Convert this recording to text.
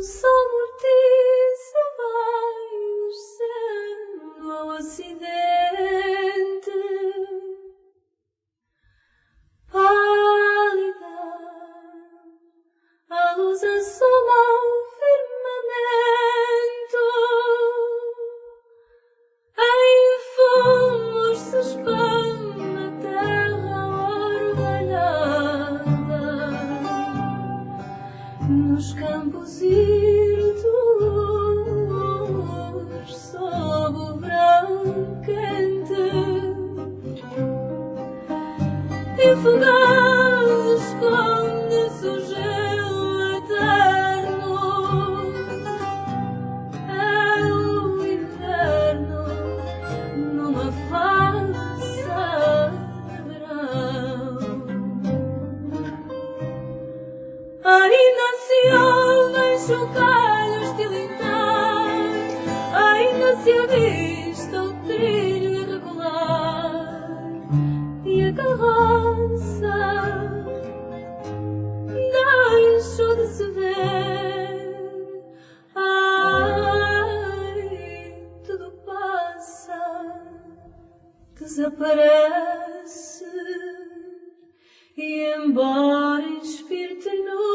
心。Nos campos irdos, sob o verão quente, Infugado esconde-se chocalhos tilintar, ainda se avista o trilho irregular e a carroça deixou de se ver. Ai, tudo passa, desaparece. E embora inspire ternura,